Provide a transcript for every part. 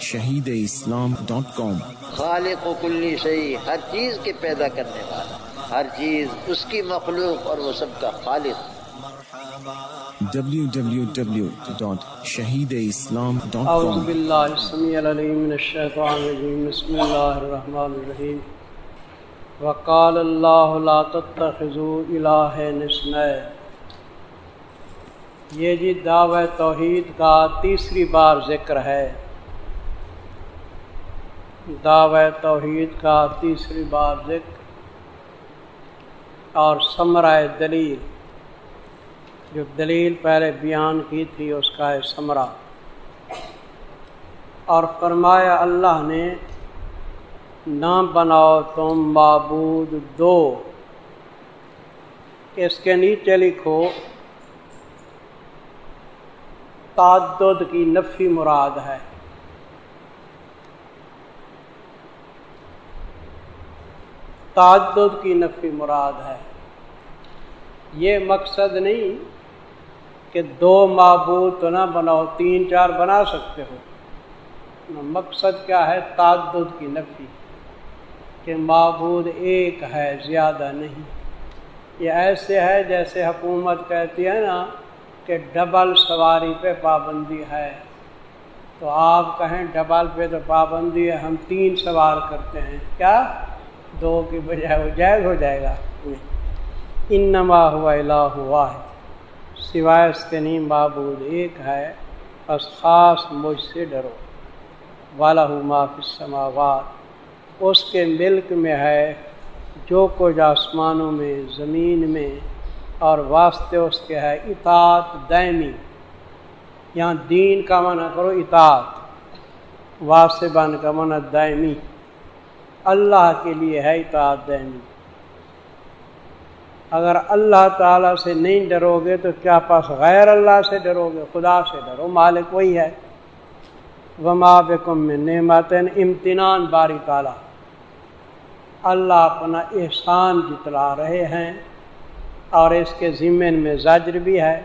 Shaheed Islam dot کام۔ خالق و کلی شہی ہر چیز کے پیدا کرنے والا ہر چیز اس کی مخلوق اور وہ سب کا خالق۔ www.shahideislam.com باللہ السمیع العلیم من الشیطان الرجیم بسم اللہ الرحمن الرحیم۔ وقال اللہ لا تتخذوا الہ نسنائے یہ جی دعوی توحید کا تیسری بار ذکر ہے۔ دعوی توحید کا تیسری بار ذکر اور ثمرائے دلیل، جو دلیل پہلے بیان کی تھی اس کا ہے ثمرہ اور فرمایا اللہ نے، نہ بناؤ تم معبود دو۔ اس کے نیچے لکھو، تعدد کی نفی مراد ہے۔ تعدد کی نفی مراد ہے۔ یہ مقصد نہیں کہ دو معبود تو نہ بناؤ، تین چار بنا سکتے ہو۔ مقصد کیا ہے؟ تعدد کی نفی، کہ معبود ایک ہے، زیادہ نہیں۔ یہ ایسے ہے جیسے حکومت کہتی ہے نا کہ ڈبل سواری پہ پابندی ہے۔ تو آپ کہیں ڈبل پہ تو پابندی ہے، ہم تین سوار کرتے ہیں۔ کیا؟ دو کی بجائے وہ جائز ہو جائے گا۔ انما ہوا الہ ہوا ہے سوائے اس کے نہیں، معبود ایک ہے۔ بس خاص مجھ سے ڈرو۔ والا معاف سماوات اس کے ملک میں ہے جو کچھ آسمانوں میں، زمین میں، اور واسطے اس کے ہے اطاعت دائمی یہاں دین کا منع کرو اطاعت۔ واسبان کا منع دائمی اللہ کے لیے ہے اطاعت دائمی اگر اللہ تعالیٰ سے نہیں ڈرو گے تو کیا پاس غیر اللہ سے ڈرو گے خدا سے ڈرو، مالک وہی ہے۔ وما بکم میں نعمت امتنان، باری تعالیٰ۔ اللہ اپنا احسان جتلا رہے ہیں اور اس کے ذمن میں زجر بھی ہے۔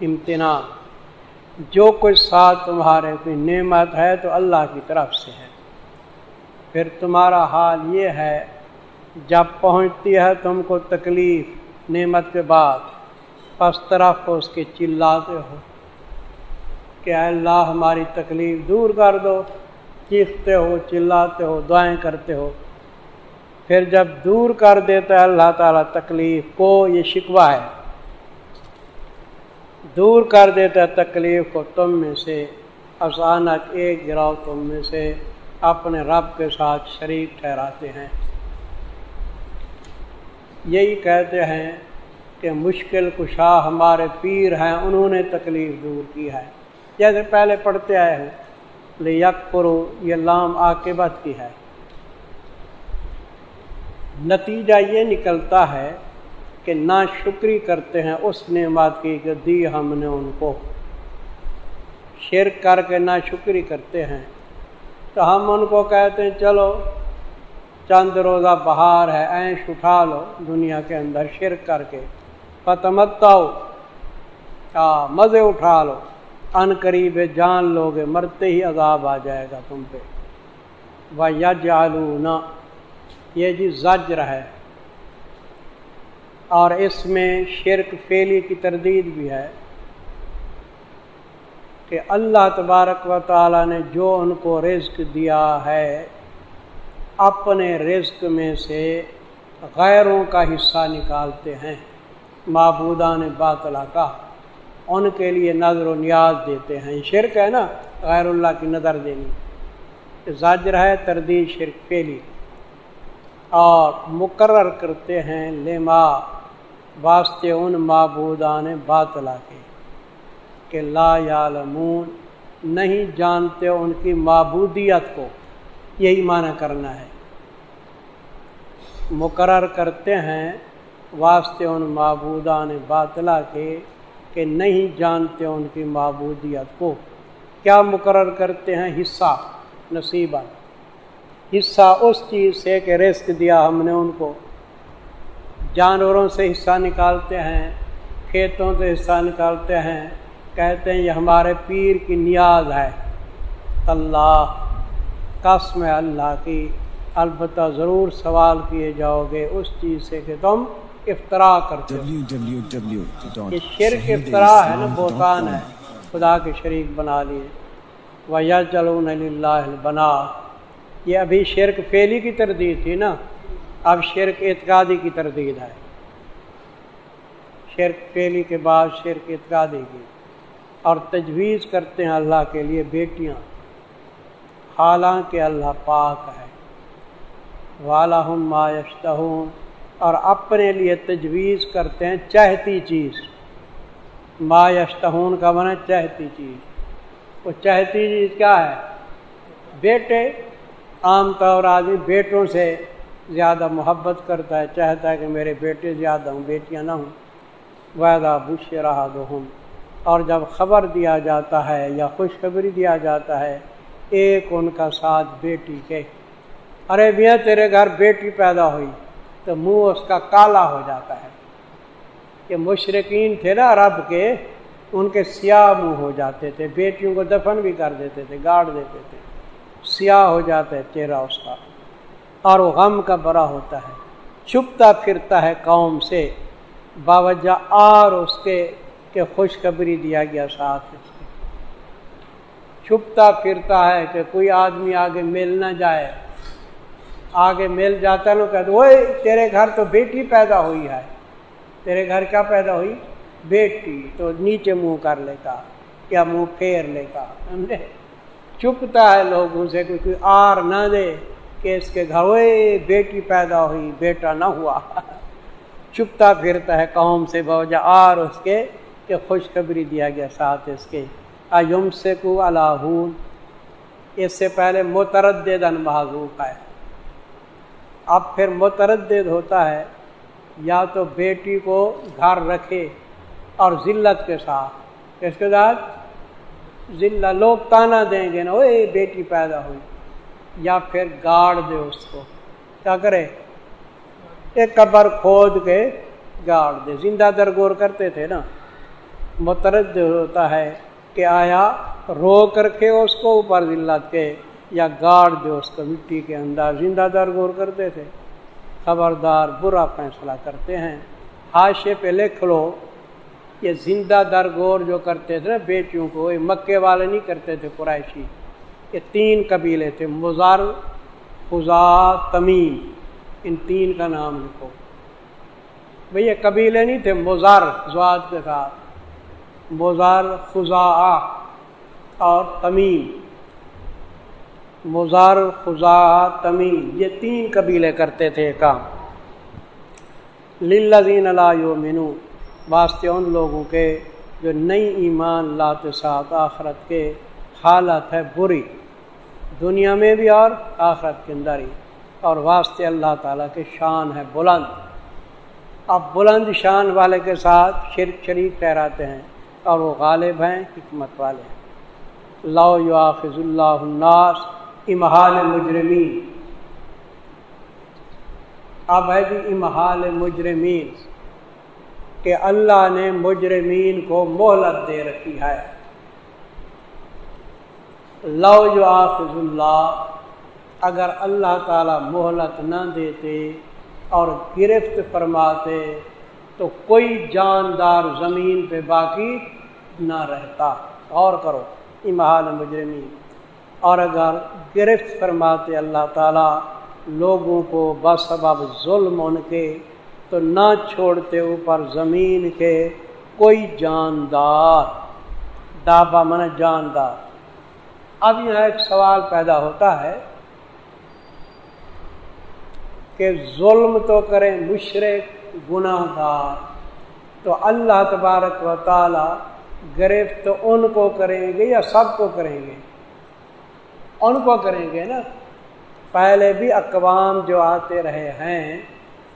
امتنان، جو کچھ ساتھ تمہارے کوئی نعمت ہے تو اللہ کی طرف سے ہے۔ پھر تمہارا حال یہ ہے، جب پہنچتی ہے تم کو تکلیف، نعمت کے بعد، پس طرف کو اس کے چلاتے ہو۔ کہ اللہ، ہماری تکلیف دور کر دو، چیختے ہو، چلاتے ہو، دعائیں کرتے ہو۔ پھر جب دور کر دیتا ہے، اللہ تعالیٰ تکلیف کو، یہ شکوہ ہے۔ دور کر دیتا ہے تکلیف کو تم میں سے اچانک ایک گراؤ تم میں سے۔ اپنے رب کے ساتھ شریک ٹھہراتے ہیں۔ یہی کہتے ہیں کہ مشکل کشا ہمارے پیر ہیں، انہوں نے تکلیف دور کی ہے۔ جیسے پہلے پڑھتے آئے ہیں یک پرو یہ لام عاقبت کی ہے۔ نتیجہ یہ نکلتا ہے کہ نہ شکری کرتے ہیں اس نعمت کی کہ دی ہم نے ان کو۔ شرک کر کے نہ شکری کرتے ہیں۔ تو ہم ان کو کہتے ہیں، چلو، چند روزہ بہار ہے عینش اٹھا لو دنیا کے اندر شرک کر کے۔ فتمت مزے اٹھا لو۔ ان قریب جان لو گے، مرتے ہی عذاب آ جائے گا تم پہ۔ و نہ یہ جی زجر ہے۔ اور اس میں شرک فیلی کی تردید بھی ہے۔ کہ اللہ تبارک و تعالی نے جو ان کو رزق دیا ہے، اپنے رزق میں سے غیروں کا حصہ نکالتے ہیں۔ معبودان باطلا کا ان کے لیے نظر و نیاز دیتے ہیں۔ شرک ہے نا، غیر اللہ کی نظر دینی زاجر ہے، تردید، شرک کے لیے اور مقرر کرتے ہیں، لما، واسطے ان معبودان باطلا کے۔ کہ لا یعلمون، نہیں جانتے ان کی معبودیت کو۔ یہی معنی کرنا ہے۔ مقرر کرتے ہیں واسطے ان معبودان باطلا کے کہ نہیں جانتے ان کی معبودیت کو۔ کیا مقرر کرتے ہیں؟ حصہ نصیبہ حصہ اس چیز سے کہ رزق دیا ہم نے ان کو۔ جانوروں سے حصہ نکالتے ہیں، کھیتوں سے حصہ نکالتے ہیں کہتے ہیں یہ ہمارے پیر کی نیاز ہے۔ اللہ قسم اللہ کی البتہ ضرور سوال کیے جاؤ گے اس چیز سے کہ تم افطرا کرتے ہو۔ یہ شرک افطرا ہے نا بہتان ہے۔ خدا کے شریک بنا لیے۔ وجہ چلون اللہ بنا یہ ابھی شرک فیلی کی تردید تھی نا۔ اب شرک اعتقادی کی تردید ہے۔ شرک فیلی کے بعد شرک اعتقادی کی۔ اور تجویز کرتے ہیں اللہ کے لیے بیٹیاں۔ حالانکہ اللہ پاک ہے۔ والا ہوں مایشتہ ہوں اور اپنے لیے تجویز کرتے ہیں چاہتی چیز۔ مایشتہون کا بنا چاہتی چیز۔ وہ چاہتی چیز کیا ہے؟ بیٹے۔ عام طور آدمی بیٹوں سے زیادہ محبت کرتا ہے، چاہتا ہے کہ میرے بیٹے زیادہ ہوں، بیٹیاں نہ ہوں۔ ویدہ بش رہا دو ہوں اور جب خبر دیا جاتا ہے یا خوشخبری دیا جاتا ہے، ایک ان کا ساتھ بیٹی کے۔ ارے میاں، تیرے گھر بیٹی پیدا ہوئی تو منہ اس کا کالا ہو جاتا ہے۔ کہ مشرقین تھے نا رب کے، ان کے سیاہ منہ ہو جاتے تھے۔ بیٹیوں کو دفن بھی کر دیتے تھے، گاڑ دیتے تھے۔ سیاہ ہو جاتا ہے چہرہ اس کا۔ اور وہ غم کا بڑا ہوتا ہے۔ چھپتا پھرتا ہے قوم سے۔ باوجہ اور اس کے کہ خوشخبری دیا گیا ساتھ اس کے چھپتا پھرتا ہے کہ کوئی آدمی آگے مل نہ جائے۔ آگے مل جاتا نا کہ وہ تیرے گھر تو بیٹی پیدا ہوئی ہے۔ تیرے گھر کیا پیدا ہوئی؟ بیٹی۔ تو نیچے منہ کر لیتا یا منہ پھیر لیتا۔ سمجھے؟ چپتا ہے لوگوں سے کوئی آر نہ دے کہ اس کے گھر بیٹی پیدا ہوئی، بیٹا نہ ہوا۔ چپتا پھرتا ہے قوم سے بوجہ آر اس کے کہ خوشخبری دیا گیا ساتھ اس کے ایم سے کو اللہ اس سے پہلے متردد معذوف ہے۔ اب پھر متردد ہوتا ہے، یا تو بیٹی کو گھر رکھے اور ذلت کے ساتھ۔ اس کے بعد ذلہ لوگ تانا دیں گے نا وہ بیٹی پیدا ہوئی۔ یا پھر گاڑ دے اس کو۔ کیا کرے؟ ایک قبر کھود کے گاڑ دے۔ زندہ درگور کرتے تھے نا۔ مترد ہوتا ہے کہ آیا رو کر کے اس کو اوپر ذلت کے یا گاڑ دے اس کو مٹی کے اندر، زندہ درگور کرتے تھے۔ خبردار، برا فیصلہ کرتے ہیں۔ حاشے پہ لکھ لو، یہ زندہ درگور جو کرتے تھے نا بیٹیوں کو، یہ مکے والے نہیں کرتے تھے قرائشی یہ تین قبیلے تھے، مزار، خزا، تمیم۔ ان تین کا نام لکھو۔ بھئی یہ قبیلے نہیں تھے، مزار زواد کے ساتھ۔ مزار خزا اور تمیم۔ مزار خزا تمیم، یہ تین قبیلے کرتے تھے کام۔ للذین لا یؤمنون، واسطے ان لوگوں کے جو نئی ایمان لاتے ساتھ آخرت کے حالت ہے بری، دنیا میں بھی اور آخرت کے اندر ہی۔ اور واسطے اللہ تعالیٰ کے شان ہے بلند۔ اب بلند شان والے کے ساتھ شرک شریک ٹھہراتے ہیں۔ اور وہ غالب ہیں، حکمت والے ہیں۔ لاؤ یو آفظ اللہ الناس امہال مجرمین اب ہے جی امہال مجرمین کہ اللہ نے مجرمین کو مہلت دے رکھی ہے۔ لو جو آفظ اللہ، اگر اللہ تعالی مہلت نہ دیتے اور گرفت فرماتے، تو کوئی جاندار زمین پہ باقی نہ رہتا۔ اور کرو امہال مجرمین۔ اور اگر گرفت فرماتے اللہ تعالیٰ، لوگوں کو بسبب ظلم ان کے، تو نہ چھوڑتے اوپر زمین کے کوئی جاندار۔ ڈابا من جاندار۔ اب یہاں ایک سوال پیدا ہوتا ہے کہ ظلم تو کریں مشرق گناہ گار، تو اللہ تبارک و تعالی گرفت ان کو کریں گے یا سب کو کریں گے؟ ان کو کریں گے نا۔ پہلے بھی اقوام جو آتے رہے ہیں،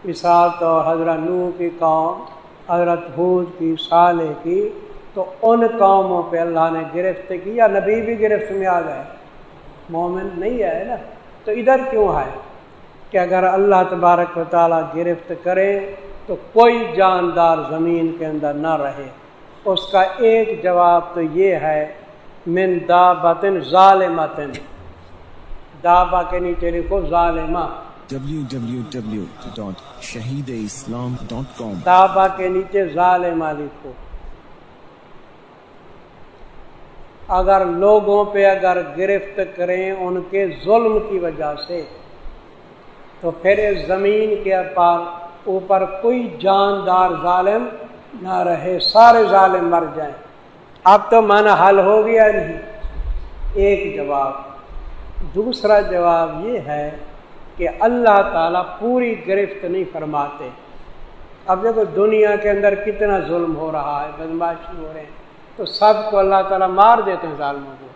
مثال تو حضرت نو کی قوم، حضرت حود کی، صالح کی، تو ان قوموں پہ اللہ نے گرفت کی یا نبی بھی گرفت میں آ گئے؟ مومن نہیں ہے نا۔ تو ادھر کیوں ہے؟ کہ اگر اللہ تبارک و تعالیٰ گرفت کرے تو کوئی جاندار زمین کے اندر نہ رہے۔ اس کا ایک جواب تو یہ ہے من دا بتن ظالمتن۔ دابا کے نیچے لکھو ظالمہ۔ www.shahideislam.com دابا کے نیچے ظالمہ لکھو۔ اگر لوگوں پہ اگر گرفت کریں ان کے ظلم کی وجہ سے تو پھر زمین کے پار اوپر کوئی جاندار ظالم نہ رہے، سارے ظالم مر جائیں۔ اب تو من حل ہو گیا نہیں۔ ایک جواب۔ دوسرا جواب یہ ہے کہ اللہ تعالیٰ پوری گرفت نہیں فرماتے۔ اب دیکھو، دنیا کے اندر کتنا ظلم ہو رہا ہے، بدماشی ہو رہے ہیں۔ تو سب کو اللہ تعالیٰ مار دیتے ہیں ظالموں کو۔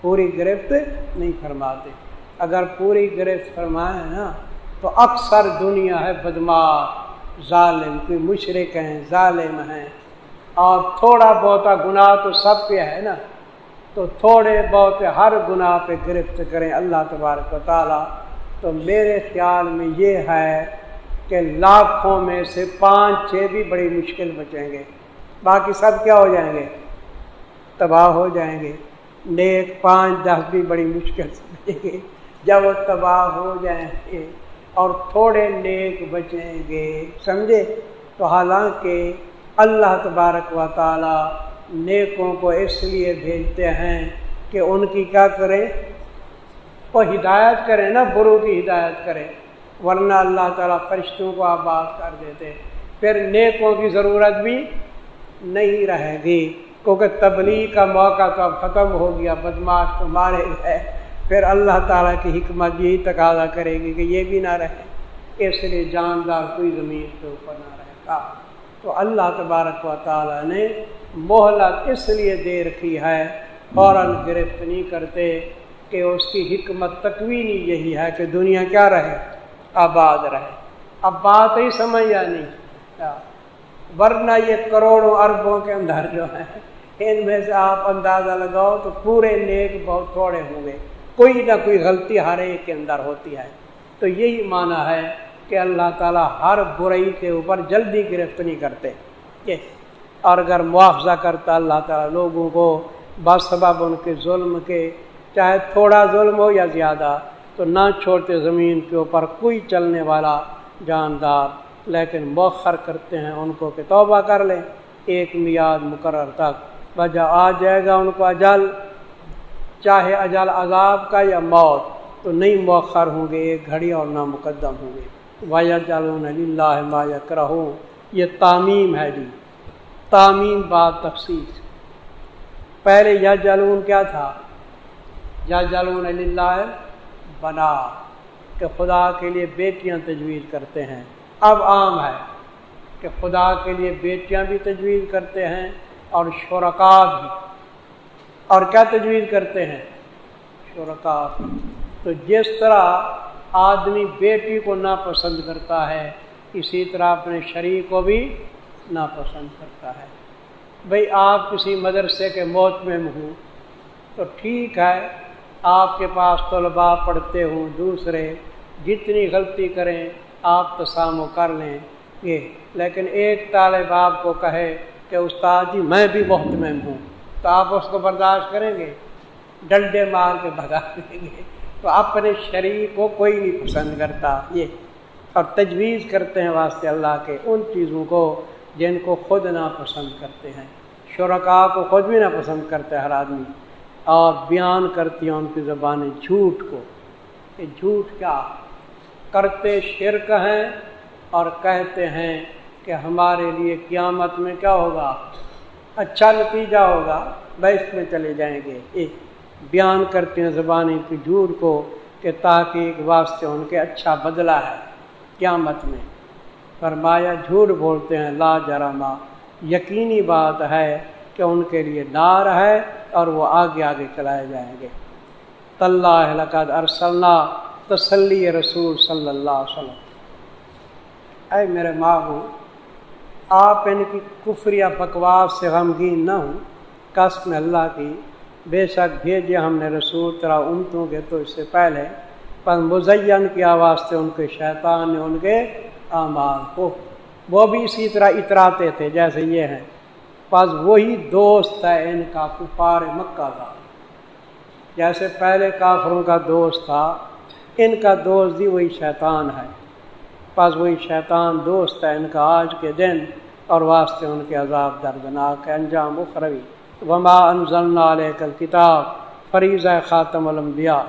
پوری گرفت نہیں فرماتے۔ اگر پوری گرفت فرمائے نا، تو اکثر دنیا ہے بدماش۔ ظالم، کوئی مشرق ہیں، ظالم ہیں۔ اور تھوڑا بہت گناہ تو سب پہ ہے نا۔ تو تھوڑے بہت ہر گناہ پہ گرفت کریں اللہ تبارک و تعالیٰ۔ تو میرے خیال میں یہ ہے کہ لاکھوں میں سے پانچ چھ بھی بڑی مشکل بچیں گے۔ باقی سب کیا ہو جائیں گے؟ تباہ ہو جائیں گے۔ نیک پانچ دس بھی بڑی مشکل سے بچیں گے۔ جب وہ تباہ ہو جائیں گے اور تھوڑے نیک بچیں گے۔ سمجھے؟ تو حالانکہ اللہ تبارک و تعالی نیکوں کو اس لیے بھیجتے ہیں کہ ان کی کیا کریں؟ وہ ہدایت کریں نا، برو کی ہدایت کریں۔ ورنہ اللہ تعالیٰ فرشتوں کو آباد کر دیتے۔ پھر نیکوں کی ضرورت بھی نہیں رہے گی، کیونکہ تبلیغ کا موقع تو اب ختم ہو گیا، بدماش تو مارے گئے۔ پھر اللہ تعالیٰ کی حکمت یہی تقاضا کرے گی کہ یہ بھی نہ رہے، اس لیے جاندار کوئی زمین کے اوپر نہ رہے۔ گا تو اللہ تبارک و تعالیٰ نے مہلت اس لیے دے رکھی ہے، فوراً گرفت نہیں کرتے کہ اس کی حکمت تکوینی یہی ہے کہ دنیا کیا رہے، آباد رہے۔ اب بات ہی سمجھ یا نہیں۔ ورنہ یہ کروڑوں اربوں کے اندر جو ہے، ان میں سے آپ اندازہ لگاؤ تو پورے نیک بہت تھوڑے ہوں گے۔ کوئی نہ کوئی غلطی ہر ایک کے اندر ہوتی ہے۔ تو یہی معنی ہے کہ اللہ تعالیٰ ہر برائی کے اوپر جلدی گرفت نہیں کرتے۔ اور اگر معاوضہ کرتا اللہ تعالیٰ لوگوں کو بسبب ان کے ظلم کے، چاہے تھوڑا ظلم ہو یا زیادہ، تو نہ چھوڑتے زمین کے اوپر کوئی چلنے والا جاندار، لیکن مؤخر کرتے ہیں ان کو کہ توبہ کر لیں۔ ایک میاد مقرر تک۔ وجہ آ جائے گا ان کو اجل۔ چاہے اجل عذاب کا یا موت، تو نہیں مؤخر ہوں گے ایک گھڑی اور نہ مقدم ہوں گے۔ وجہ جلون اللہ ما کرو یہ تعمیم ہے جی۔ تعمیم بات تفصیل۔ پہلے یا جلون کیا تھا؟ یا جلون اللہ بنا۔ کہ خدا کے لیے بیٹیاں تجویز کرتے ہیں۔ اب عام ہے کہ خدا کے لیے بیٹیاں بھی تجویز کرتے ہیں اور شرکا بھی۔ اور کیا تجویز کرتے ہیں؟ شرکا۔ تو جس طرح آدمی بیٹی کو ناپسند کرتا ہے، اسی طرح اپنے شریک کو بھی ناپسند کرتا ہے۔ بھئی آپ کسی مدرسے کے موت میں ہوں، تو ٹھیک ہے، آپ کے پاس طلباء پڑھتے ہوں دوسرے، جتنی غلطی کریں، آپ تسامو کر لیں یہ لیکن ایک طالب آپ کو کہے کہ استاد جی میں بھی بہت مہم ہوں۔ تو آپ اس کو برداشت کریں گے، ڈنڈے مار کے بھگا دیں گے۔ تو اپنے شریک کو کوئی نہیں پسند کرتا، یہ۔ اور تجویز کرتے ہیں واسطے اللہ کے ان چیزوں کو جن کو خود ناپسند کرتے ہیں۔ شرکا کو خود بھی ناپسند کرتے ہر آدمی۔ اور بیان کرتی ہیں ان کی زبانیں جھوٹ کو۔ کہ جھوٹ کیا؟ کرتے شرک ہیں اور کہتے ہیں کہ ہمارے لیے قیامت میں کیا ہوگا؟ اچھا نتیجہ ہوگا بیس میں چلے جائیں گے۔ ایک بیان کرتے ہیں زبانیں کی جھوٹ کو کہ تاکہ ایک واسطے ان کے اچھا بدلہ ہے۔ قیامت میں فرمایا، جھوٹ بولتے ہیں، لا جرما یقینی بات ہے کہ ان کے لیے نار ہے اور وہ آگے آگے چلائے جائیں گے۔ طلّہ لقد ارسلنا تسلی رسول صلی اللہ علیہ وسلم۔ اے میرے ماں آپ یعنی ان کی کفر یا بکواس سے غمگین نہ ہوں قسم اللہ کی بے شک بھیجے ہم نے رسول طرح امتوں کے تو اس سے پہلے، پر مزین کی آواز سے ان کے شیطان نے ان کے اعمال کو، وہ بھی اسی طرح اتراتے تھے جیسے یہ ہیں۔ پس وہی دوست ہے ان کا کفار مکہ کا۔ جیسے پہلے کافروں کا دوست تھا، ان کا دوست بھی وہی شیطان ہے۔ پس وہی شیطان دوست ہے ان کا آج کے دن اور واسطے ان کے عذاب دردناک انجام اخروی۔ وما انزلنا علیک الکتاب فریض خاتم الانبیاء۔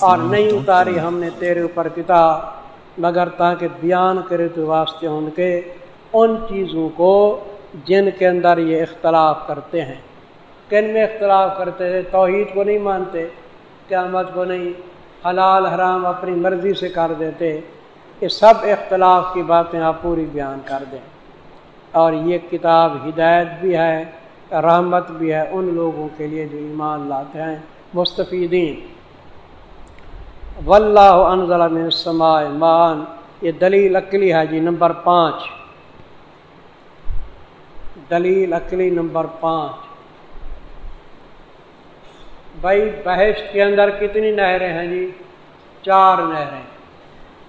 اور نہیں اتاری ہم نے تیرے اوپر کتاب مگر تاکہ بیان کرے تو واسطے ان کے ان چیزوں کو جن کے اندر یہ اختلاف کرتے ہیں۔ کن میں اختلاف کرتے تھے توحید کو نہیں مانتے قیامت کو نہیں۔ حلال حرام اپنی مرضی سے کر دیتے، یہ سب اختلاف کی باتیں آپ پوری بیان کر دیں۔ اور یہ کتاب ہدایت بھی ہے، رحمت بھی ہے ان لوگوں کے لیے جو ایمان لاتے ہیں۔ مستفیدین۔ واللہ انزل من السماء مان یہ دلیل اکلی ہے جی نمبر پانچ۔ دلیل اکلی نمبر پانچ۔ بھائی بحث کے اندر کتنی نہریں ہیں جی؟ چار نہریں۔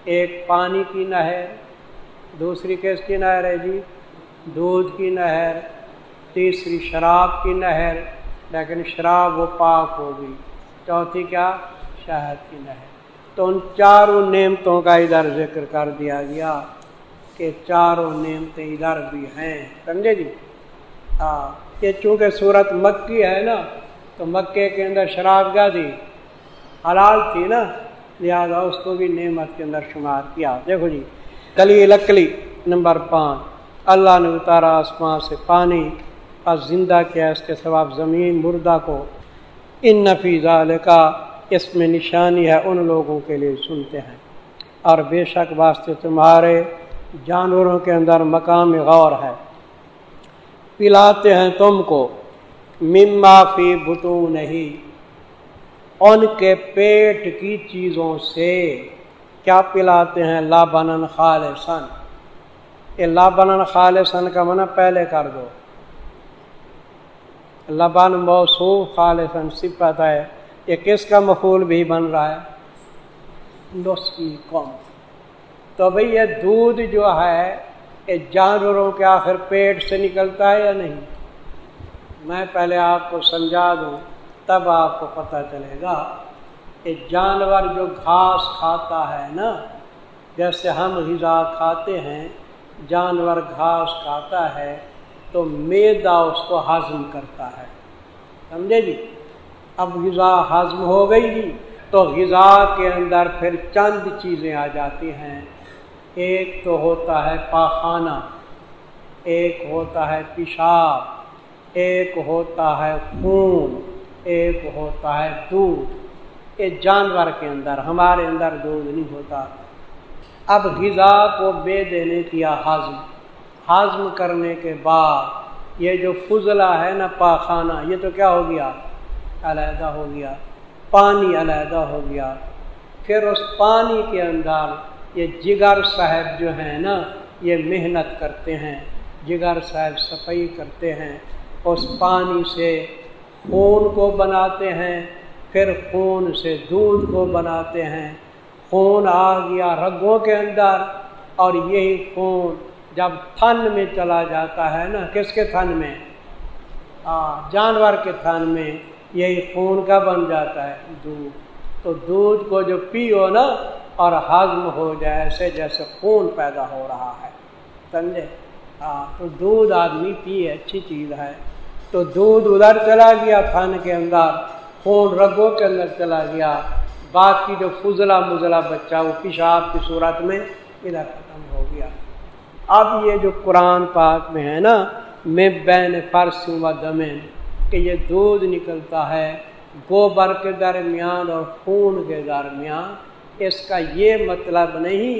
ایک پانی کی نہر، دوسری کس کی نہر ہے جی؟ دودھ کی نہر، تیسری شراب کی نہر، لیکن شراب وہ پاک ہوگی۔ چوتھی کیا؟ شہد کی نہر۔ تو ان چاروں نعمتوں کا ادھر ذکر کر دیا گیا کہ چاروں نعمتیں ادھر بھی ہیں۔ سمجھے جی؟ ہاں یہ چونکہ صورت مکی ہے نا تو مکے کے اندر شراب کیا تھی حلال تھی نا، لہٰذا اس کو بھی نعمت کے اندر شمار کیا۔ دیکھو جی کلی لکلی نمبر پانچ۔ اللہ نے اتارا آسمان سے پانی اور زندہ کیا اس کے ثواب زمین مردہ کو۔ ان نفیز کا اس میں نشانی ہے، ان لوگوں کے لیے سنتے ہیں۔ اور بے شک واسطے تمہارے جانوروں کے اندر مقام غور ہے۔ پلاتے ہیں تم کو۔ مما فی بتو نہیں ان کے پیٹ کی چیزوں سے کیا پلاتے ہیں لابن خالصن یہ لبن خالصن کا منع پہلے کر دو۔ لبن موصوف خالصن صفت ہے، یہ کس کا مفول بھی بن رہا ہے؟ نسخی قوم۔ تو بھئی یہ دودھ جو ہے، یہ جانوروں کے آخر پیٹ سے نکلتا ہے یا نہیں؟ میں پہلے آپ کو سمجھا دوں، تب آپ کو پتہ چلے گا کہ جانور جو گھاس کھاتا ہے نا، جیسے ہم غذا کھاتے ہیں، جانور گھاس کھاتا ہے تو میدا اس کو ہضم کرتا ہے۔ سمجھے جی؟ اب غذا ہضم ہو گئی جی تو غذا کے اندر پھر چند چیزیں آ جاتی ہیں۔ ایک تو ہوتا ہے پاخانہ، ایک ہوتا ہے پیشاب ایک ہوتا ہے خون، ایک ہوتا ہے دودھ۔ یہ جانور کے اندر، ہمارے اندر دودھ نہیں ہوتا۔ اب غذا کو بے دینے کیا ہضم ہضم کرنے کے بعد یہ جو فضلہ ہے نا، پاخانہ، یہ تو کیا ہو گیا؟ علیحدہ ہو گیا۔ پانی علیحدہ ہو گیا۔ پھر اس پانی کے اندر یہ جگر صاحب جو ہیں نا، یہ محنت کرتے ہیں۔ جگر صاحب صفائی کرتے ہیں۔ اس پانی سے خون کو بناتے ہیں، پھر خون سے دودھ کو بناتے ہیں۔ خون آ گیا رگوں کے اندر اور یہی خون جب تھن میں چلا جاتا ہے نا، کس کے تھن میں؟ جانور کے تھن میں یہی خون کا بن جاتا ہے دودھ۔ تو دودھ کو جو پیو نا اور ہضم ہو جائے ایسے جیسے خون پیدا ہو رہا ہے، سمجھے؟ ہاں تو دودھ آدمی پیے، اچھی چیز ہے۔ تو دودھ ادھر چلا گیا تھن کے اندر، خون رگوں کے اندر چلا گیا۔ باقی جو فضلہ مزلہ بچہ، وہ پیشاب کی صورت میں ادھر ختم ہو گیا۔ اب یہ جو قرآن پاک میں ہے نا، میں بین فرس و دمن کہ یہ دودھ نکلتا ہے گوبر کے درمیان اور خون کے درمیان، اس کا یہ مطلب نہیں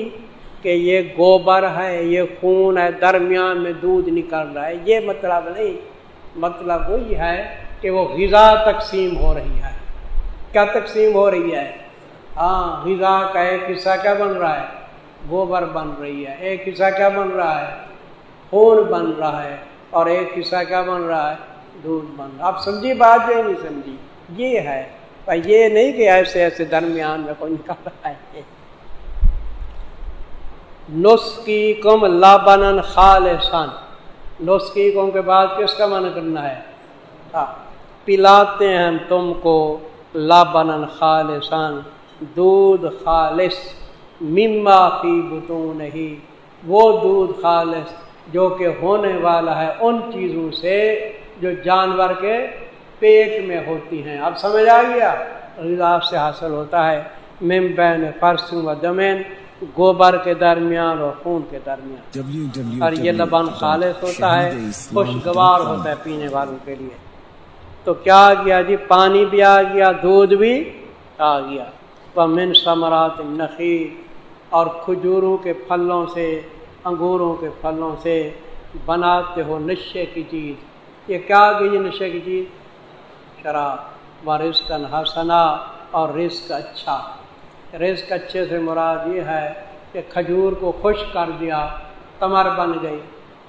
کہ یہ گوبر ہے، یہ خون ہے، درمیان میں دودھ نکل رہا ہے، یہ مطلب نہیں۔ مطلب وہی ہے کہ وہ غذا تقسیم ہو رہی ہے۔ کیا تقسیم ہو رہی ہے؟ ہاں غذا کا ایک حصہ کیا بن رہا ہے؟ گوبر بن رہی ہے۔ ایک حصہ کیا بن رہا ہے؟ خون بن رہا ہے۔ اور ایک حصہ کیا بن رہا ہے؟ دودھ بن رہا آپ سمجھی بات یہ نہیں سمجھی؟ یہ ہے۔ پر یہ نہیں کہ ایسے ایسے درمیان میں کوئی نکل رہا ہے نسخی کم لابن خالصان خالصن نسخی کے بعد کس کا من کرنا ہے پلاتے ہیں ہم تم کو لابن خالصن دودھ خالص مما فی بتون نہیں وہ دودھ خالص جو کہ ہونے والا ہے ان چیزوں سے جو جانور کے پیٹ میں ہوتی ہیں اب سمجھ آ گیا غذا سے حاصل ہوتا ہے ممبین فرس و دمین گوبر کے درمیان اور خون کے درمیان۔ اور یہ لبان خالص ہوتا ہے خوشگوار ہوتا ہے پینے والوں کے لیے۔ تو کیا آ گیا جی؟ پانی بھی آ گیا دودھ بھی آ گیا۔ من ثمرات نقی اور کھجوروں کے پھلوں سے انگوروں کے پھلوں سے بناتے ہو نشے کی چیز۔ یہ کیا گئی نشے کی چیز؟ شراب۔ و رزق حسنا اور رزق اچھا۔ رزق اچھے سے مراد یہ ہے کہ کھجور کو خوش کر دیا کمر بن گئی،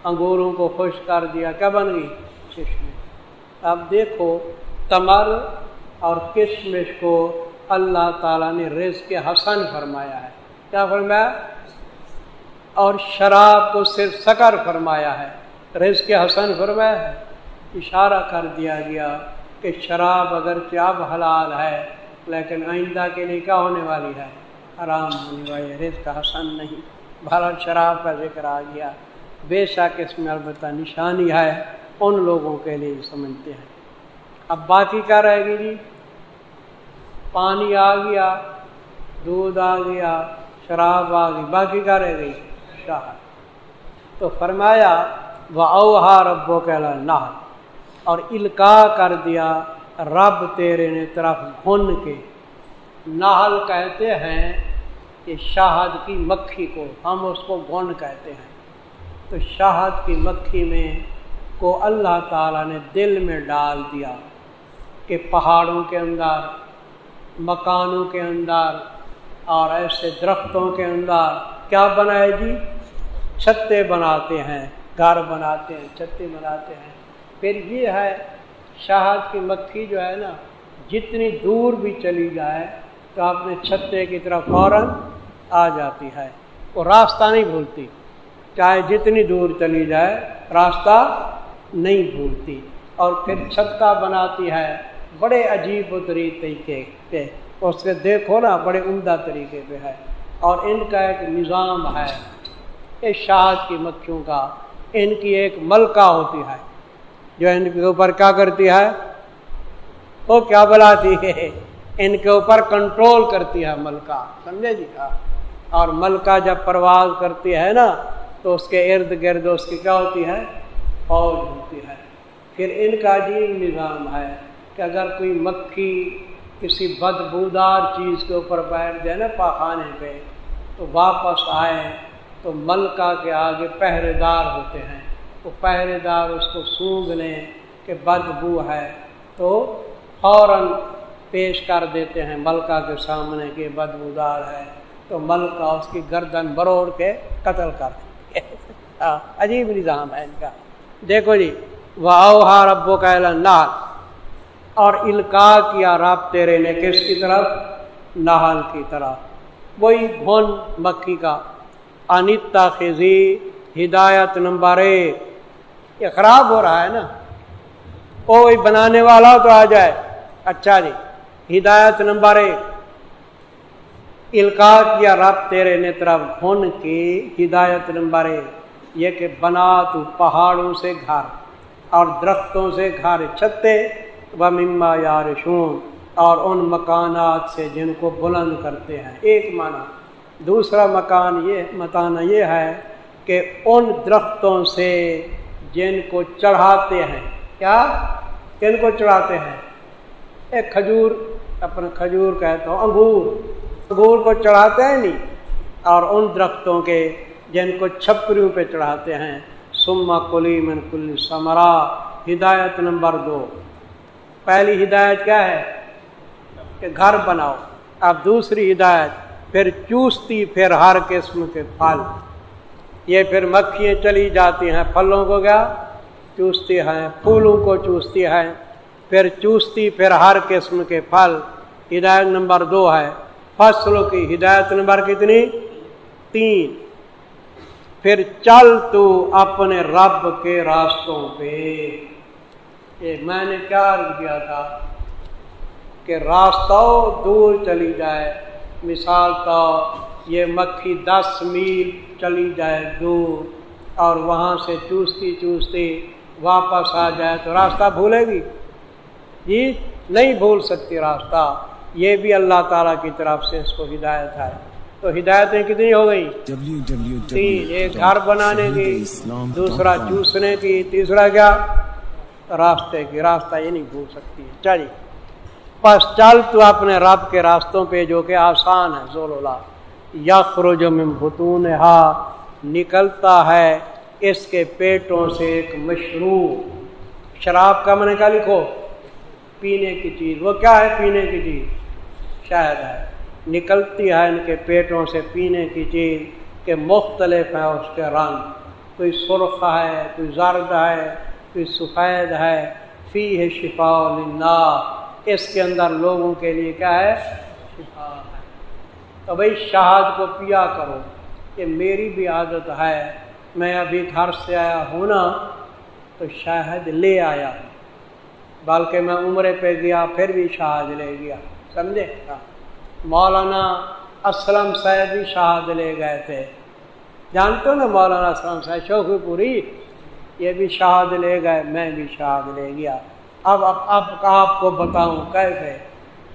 انگوروں کو خوش کر دیا، کیا بن گئی؟ کشمش اب دیکھو، تمر اور کشمش کو اللہ تعالیٰ نے رزق حسن فرمایا ہے۔ کیا فرمایا؟ اور شراب کو صرف سکر فرمایا ہے۔ رزق حسن فرمایا ہے۔ اشارہ کر دیا گیا کہ شراب اگر کیا حلال ہے لیکن آئندہ کے لیے کیا ہونے والی ہے؟ آرام ہونے والی رزق حسن نہیں۔ بھارت شراب کا ذکر آ گیا۔ بے شک اس میں البتہ نشانی ہے۔ ان لوگوں کے لیے سمجھتے ہیں۔ اب باقی کیا رہے گی جی؟ پانی آ گیا، دودھ آ گیا، شراب آ گئی۔ باقی کیا رہ گئی؟ شاہ۔ تو فرمایا وہ اوہا ربو کے نہ اور الکا کر دیا۔ رب تیرے نے طرف گھن کے نہل کہتے ہیں کہ شہد کی مکھی کو ہم اس کو گن کہتے ہیں۔ تو شہد کی مکھی میں کو اللہ تعالیٰ نے دل میں ڈال دیا کہ پہاڑوں کے اندر، مکانوں کے اندر اور ایسے درختوں کے اندر کیا بنائے جی؟ چھتے بناتے ہیں، گھر بناتے ہیں چھتے بناتے ہیں۔ پھر یہ ہے شہد کی مکھی جو ہے نا، جتنی دور بھی چلی جائے تو اپنے چھتے کی طرف فوراً آ جاتی ہے وہ راستہ نہیں بھولتی۔ چاہے جتنی دور چلی جائے، راستہ نہیں بھولتی۔ اور پھر چھتا بناتی ہے بڑے عجیب و طریقے کے اس کے دیکھو نا، بڑے عمدہ طریقے پہ ہے۔ اور ان کا ایک نظام ہے، اس شہد کی مکھیوں کا۔ ان کی ایک ملکہ ہوتی ہے۔ جو ان کے اوپر کیا کرتی ہے، وہ کیا بلاتی ہے؟ ان کے اوپر کنٹرول کرتی ہے ملکہ، سمجھے جی؟ ہاں۔ اور ملکہ جب پرواز کرتی ہے نا، تو اس کے ارد گرد اس کی کیا ہوتی ہے؟ فوج ہوتی ہے۔ پھر ان کا عجیب نظام ہے کہ اگر کوئی مکھی کسی بدبودار چیز کے اوپر بیٹھ جائے نا پاخانے پہ، تو واپس آئے تو ملکہ کے آگے پہرے دار ہوتے ہیں۔ وہ پہرے دار اس کو سونگ لیں کہ بدبو ہے، تو فوراً پیش کر دیتے ہیں ملکہ کے سامنے کہ بدبودار ہے۔ تو ملکہ اس کی گردن بروڑ کے قتل کر دیں ہاں، عجیب نظام ہے ان کا۔ دیکھو جی وہ اوہا ربو کا اور الکا کیا راب تیرے نے کس کی طرف؟ نہال کی طرف۔ وہی گھن مکھی کا۔ انتا خزی ہدایت نمبر ایک۔ یہ خراب ہو رہا ہے نا۔ کوئی بنانے والا تو آ جائے۔ اچھا جی ہدایت نمبر ایک۔ الکا کیا رب تیرے نے طرف گھن کی ہدایت نمبر ایک۔ یہ کہ بنا تو پہاڑوں سے گھر اور درختوں سے گھر چھتے۔ و مما یارشون۔ اور ان مکانات سے جن کو بلند کرتے ہیں۔ ایک معنی۔ دوسرا مکان یہ مکانہ یہ ہے کہ ان درختوں سے جن کو چڑھاتے ہیں۔ کیا؟ کن کو چڑھاتے ہیں؟ ایک کھجور اپنے کھجور کہتا ہوں، انگور۔ انگور کو چڑھاتے ہیں نہیں، اور ان درختوں کے جن کو چھپریوں پہ چڑھاتے ہیں۔ سما کلی من کل سمرا ہدایت نمبر دو۔ پہلی ہدایت کیا ہے؟ کہ گھر بناؤ۔ اب دوسری ہدایت، پھر چوستی، پھر ہر قسم کے پھل۔ یہ پھر مکھیاں چلی جاتی ہیں، پھلوں کو کیا؟ چوستی ہیں، پھولوں کو چوستی ہیں۔ پھر چوستی، پھر ہر قسم کے پھل۔ ہدایت نمبر دو ہے فصلوں کی ہدایت نمبر کتنی؟ تین۔ پھر چل تو اپنے رب کے راستوں پہ۔ یہ میں نے کیا عرض کیا تھا کہ راستہ دور چلی جائے۔ مثال تو یہ مکھی دس میل چلی جائے دور اور وہاں سے چوستی چوستی واپس آ جائے تو راستہ بھولے گی؟ جی نہیں بھول سکتی راستہ۔ یہ بھی اللہ تعالیٰ کی طرف سے اس کو ہدایت ہے۔ تو ہدایتیں کتنی ہو گئی تین، ایک گھر بنانے کی، دوسرا چوسنے کی، تیسرا کیا؟ راستے کی۔ راستہ یہ نہیں بھول سکتی۔ چلیے، پس چل تو اپنے رب کے راستوں پہ جو کہ آسان ہے، زور اللہ یخر جو بتون نکلتا ہے اس کے پیٹوں سے ایک مشروب۔ شراب کا میں نے کیا لکھو، پینے کی چیز۔ وہ کیا ہے پینے کی چیز؟ شاید ہے۔ نکلتی ہے ان کے پیٹوں سے پینے کی چیز کہ مختلف ہے اس کے رنگ۔ کوئی سرخ ہے، کوئی زرد ہے، کوئی سفید ہے۔ فی ہے شفا لنا اس کے اندر لوگوں کے لیے کیا ہے؟ شفا تو بھائی شہاد کو پیا کرو کہ میری بھی عادت ہے، میں ابھی گھر سے آیا ہوں نا، تو شہد لے آیا۔ ہوں بلکہ میں عمرے پہ گیا، پھر بھی شہاد لے گیا۔ سمجھے؟ ہاں۔ مولانا اسلم صاحب بھی شہاد لے گئے تھے۔ جانتے ہو نا مولانا اسلم صاحب، شوقی پوری؟ یہ بھی شہاد لے گئے، میں بھی شہاد لے گیا۔ اب اب اب آپ کو بتاؤں کیسے؟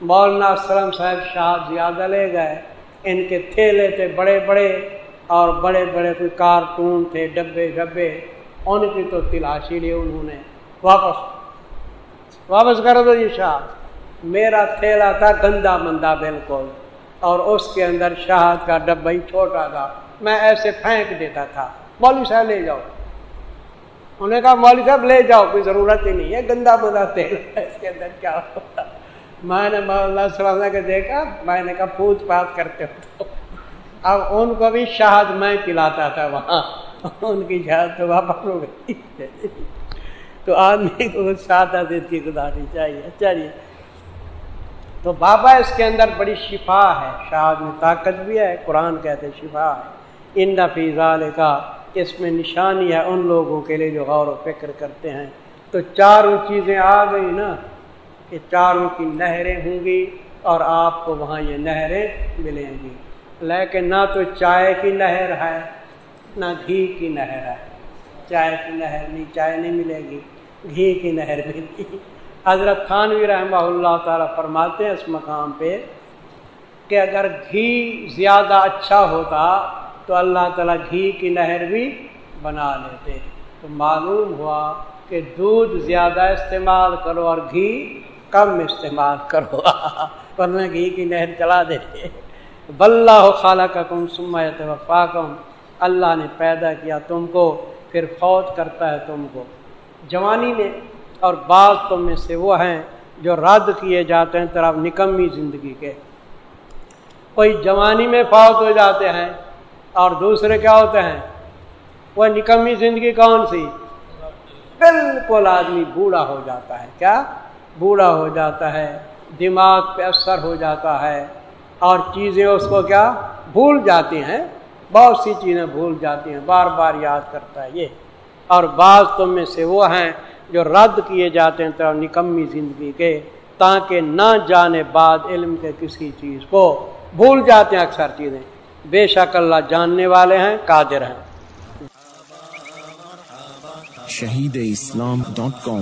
مولانا اسلم صاحب شہاد زیادہ لے گئے۔ ان کے تھیلے تھے بڑے بڑے اور بڑے بڑے کوئی کارٹون تھے، ڈبے ڈبے۔ ان کی تو تلاشی لی انہوں نے۔ واپس۔ واپس کر دو جی شہاد میرا تھیلا تھا گندا مندا بالکل۔ اور اس کے اندر شہد کا ڈبا ہی چھوٹا تھا۔ میں ایسے پھینک دیتا تھا۔ مولوی صاحب لے جاؤ۔ انہوں نے کہا، مولوی صاحب لے جاؤ، کوئی ضرورت ہی نہیں ہے۔ گندا مندا تیل اس کے اندر کیا ہوتا؟ میں نے مولانا سلام کے دیکھا، میں نے کہا، پوچھ پاچھ کرتے ہو۔ اب ان کو بھی شہد میں پلاتا تھا وہاں۔ ان کی شہد تو واپس ہو گئی۔ تو آدمی کو سادہ دیتی گزاری چاہیے۔ چلیے تو بابا اس کے اندر بڑی شفا ہے۔ شاد میں طاقت بھی ہے، قرآن کہتے شفا ہے۔ ان نفیزال کا اس میں نشانی ہے ان لوگوں کے لیے جو غور و فکر کرتے ہیں۔ تو چاروں چیزیں آ گئی نا۔ کہ چاروں کی نہریں ہوں گی اور آپ کو وہاں یہ نہریں ملیں گی۔ لیکن نہ تو چائے کی نہر ہے، نہ گھی کی نہر ہے۔ چائے کی نہر نہیں، چائے نہیں ملے گی، گھی کی نہر ملے گی۔ حضرت خانوی رحمہ اللہ تعالیٰ فرماتے ہیں اس مقام پہ کہ اگر گھی زیادہ اچھا ہوتا تو اللہ تعالیٰ گھی کی نہر بھی بنا لیتے۔ تو معلوم ہوا کہ دودھ زیادہ استعمال کرو اور گھی کم استعمال کرو۔ ورنہ گھی کی نہر چلا دیتے۔ بلّہ خالہ کا کم سمت وفاقم اللہ نے پیدا کیا تم کو، پھر فوت کرتا ہے تم کو۔ جوانی میں اور بعض تم میں سے وہ ہیں جو رد کیے جاتے ہیں طرف نکمی زندگی کے۔ کوئی جوانی میں فوت ہو جاتے ہیں اور دوسرے کیا ہوتے ہیں؟ وہ نکمی زندگی کون سی؟ بالکل آدمی بوڑھا ہو جاتا ہے۔ کیا؟ بوڑھا ہو جاتا ہے، دماغ پہ اثر ہو جاتا ہے اور چیزیں اس کو کیا؟ بھول جاتی ہیں۔ بہت سی چیزیں بھول جاتی ہیں۔ بار بار یاد کرتا ہے یہ۔ اور بعض تم میں سے وہ ہیں جو رد کیے جاتے ہیں طرح نکمی زندگی کے، تاکہ نہ جانے بعد علم کے کسی چیز کو بھول جاتے ہیں اکثر چیزیں۔ بے شک اللہ جاننے والے ہیں، قادر ہیں۔ شہید اسلام ڈاٹ کام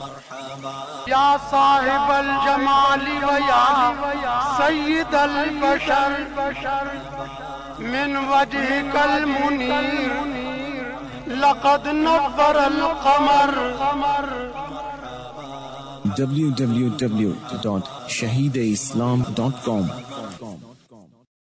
یا صاحب الجمال و یا سید البشر، من وجه کل منیر لقد نور القمر۔ www.shahideislam.com